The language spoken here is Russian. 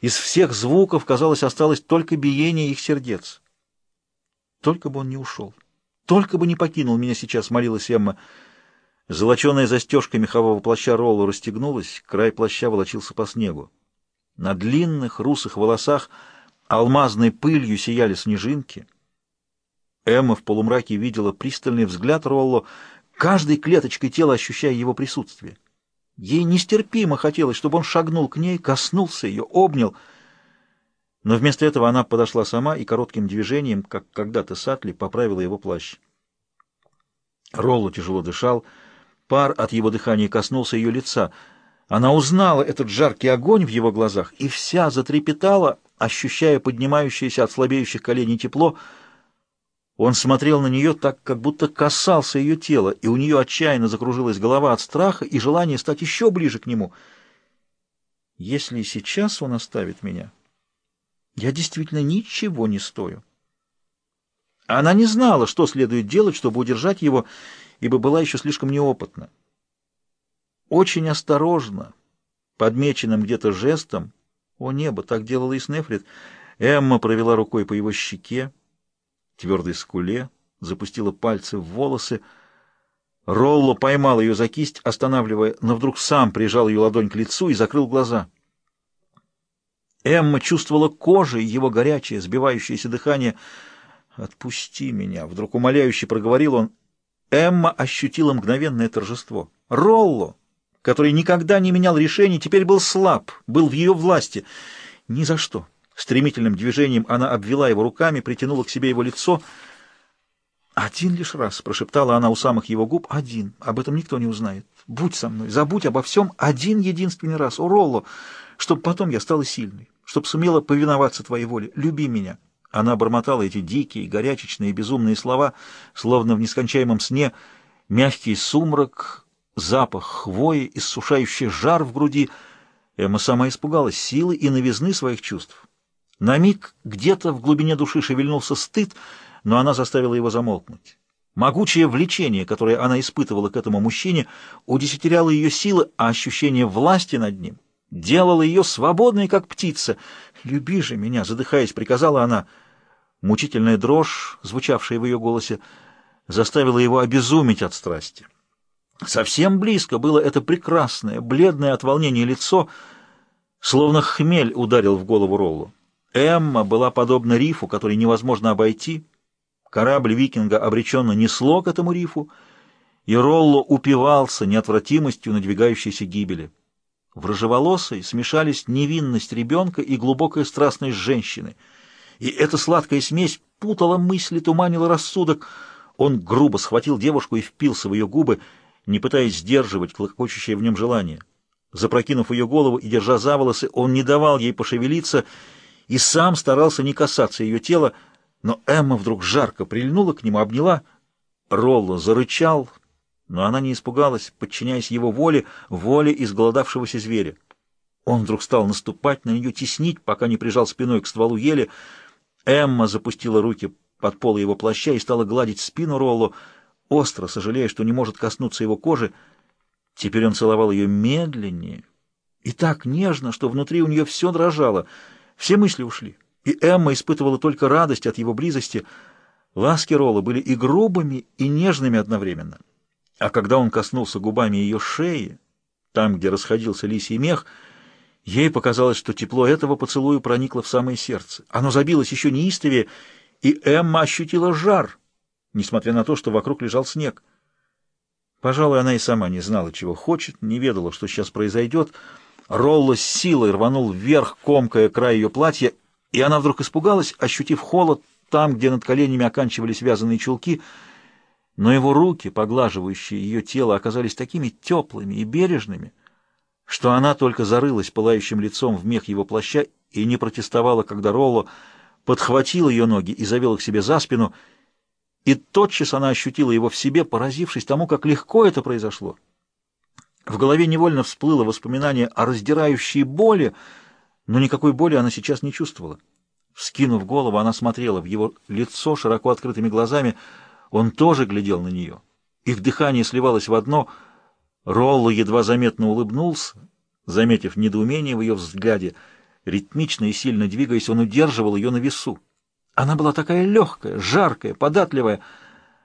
Из всех звуков, казалось, осталось только биение их сердец. Только бы он не ушел. Только бы не покинул меня сейчас, молилась Эмма. Золоченая застежка мехового плаща Роллу расстегнулась, край плаща волочился по снегу. На длинных русых волосах алмазной пылью сияли снежинки. Эмма в полумраке видела пристальный взгляд Ролло, каждой клеточкой тела ощущая его присутствие. Ей нестерпимо хотелось, чтобы он шагнул к ней, коснулся ее, обнял. Но вместо этого она подошла сама и коротким движением, как когда-то Сатли, поправила его плащ. Ролло тяжело дышал, пар от его дыхания коснулся ее лица. Она узнала этот жаркий огонь в его глазах и вся затрепетала, ощущая поднимающееся от слабеющих коленей тепло, он смотрел на нее так, как будто касался ее тела, и у нее отчаянно закружилась голова от страха и желания стать еще ближе к нему. Если сейчас он оставит меня, я действительно ничего не стою. Она не знала, что следует делать, чтобы удержать его, ибо была еще слишком неопытна. Очень осторожно, подмеченным где-то жестом, о небо, так делала и Снефрит, Эмма провела рукой по его щеке, твердой скуле, запустила пальцы в волосы. Ролло поймал ее за кисть, останавливая, но вдруг сам прижал ее ладонь к лицу и закрыл глаза. Эмма чувствовала кожей его горячее, сбивающееся дыхание. «Отпусти меня!» — вдруг умоляюще проговорил он. Эмма ощутила мгновенное торжество. Ролло, который никогда не менял решений, теперь был слаб, был в ее власти. Ни за что. Стремительным движением она обвела его руками, притянула к себе его лицо. «Один лишь раз», — прошептала она у самых его губ, — «один. Об этом никто не узнает. Будь со мной, забудь обо всем один единственный раз, о Ролло, чтобы потом я стала сильной, чтобы сумела повиноваться твоей воле. Люби меня». Она бормотала эти дикие, горячечные, безумные слова, словно в нескончаемом сне, мягкий сумрак, запах хвои, иссушающий жар в груди. Эмма сама испугалась силы и новизны своих чувств. На миг где-то в глубине души шевельнулся стыд, но она заставила его замолкнуть. Могучее влечение, которое она испытывала к этому мужчине, удесятеряло ее силы, а ощущение власти над ним делало ее свободной, как птица. «Люби же меня!» — задыхаясь, приказала она. Мучительная дрожь, звучавшая в ее голосе, заставила его обезуметь от страсти. Совсем близко было это прекрасное, бледное от волнения лицо, словно хмель ударил в голову Роллу. Эмма была подобна рифу, который невозможно обойти. Корабль викинга обреченно несло к этому рифу, и Ролло упивался неотвратимостью надвигающейся гибели. В рыжеволосой смешались невинность ребенка и глубокая страстность женщины. И эта сладкая смесь путала мысли, туманила рассудок. Он грубо схватил девушку и впился в ее губы, не пытаясь сдерживать клокочущее в нем желание. Запрокинув ее голову и держа за волосы, он не давал ей пошевелиться и сам старался не касаться ее тела, но Эмма вдруг жарко прильнула к нему, обняла. Ролло зарычал, но она не испугалась, подчиняясь его воле, воле изголодавшегося зверя. Он вдруг стал наступать на нее, теснить, пока не прижал спиной к стволу ели. Эмма запустила руки под полы его плаща и стала гладить спину Ролло, остро сожалея, что не может коснуться его кожи. Теперь он целовал ее медленнее и так нежно, что внутри у нее все дрожало — все мысли ушли, и Эмма испытывала только радость от его близости. Ласки Ролла были и грубыми, и нежными одновременно. А когда он коснулся губами ее шеи, там, где расходился лисий мех, ей показалось, что тепло этого поцелуя проникло в самое сердце. Оно забилось еще неистовее, и Эмма ощутила жар, несмотря на то, что вокруг лежал снег. Пожалуй, она и сама не знала, чего хочет, не ведала, что сейчас произойдет, — Ролло с силой рванул вверх, комкая край ее платья, и она вдруг испугалась, ощутив холод там, где над коленями оканчивались вязаные чулки, но его руки, поглаживающие ее тело, оказались такими теплыми и бережными, что она только зарылась пылающим лицом в мех его плаща и не протестовала, когда Ролло подхватил ее ноги и завел их себе за спину, и тотчас она ощутила его в себе, поразившись тому, как легко это произошло. В голове невольно всплыло воспоминание о раздирающей боли, но никакой боли она сейчас не чувствовала. Вскинув голову, она смотрела в его лицо широко открытыми глазами. Он тоже глядел на нее. Их дыхание сливалось в одно. Ролло едва заметно улыбнулся, заметив недоумение в ее взгляде. Ритмично и сильно двигаясь, он удерживал ее на весу. Она была такая легкая, жаркая, податливая.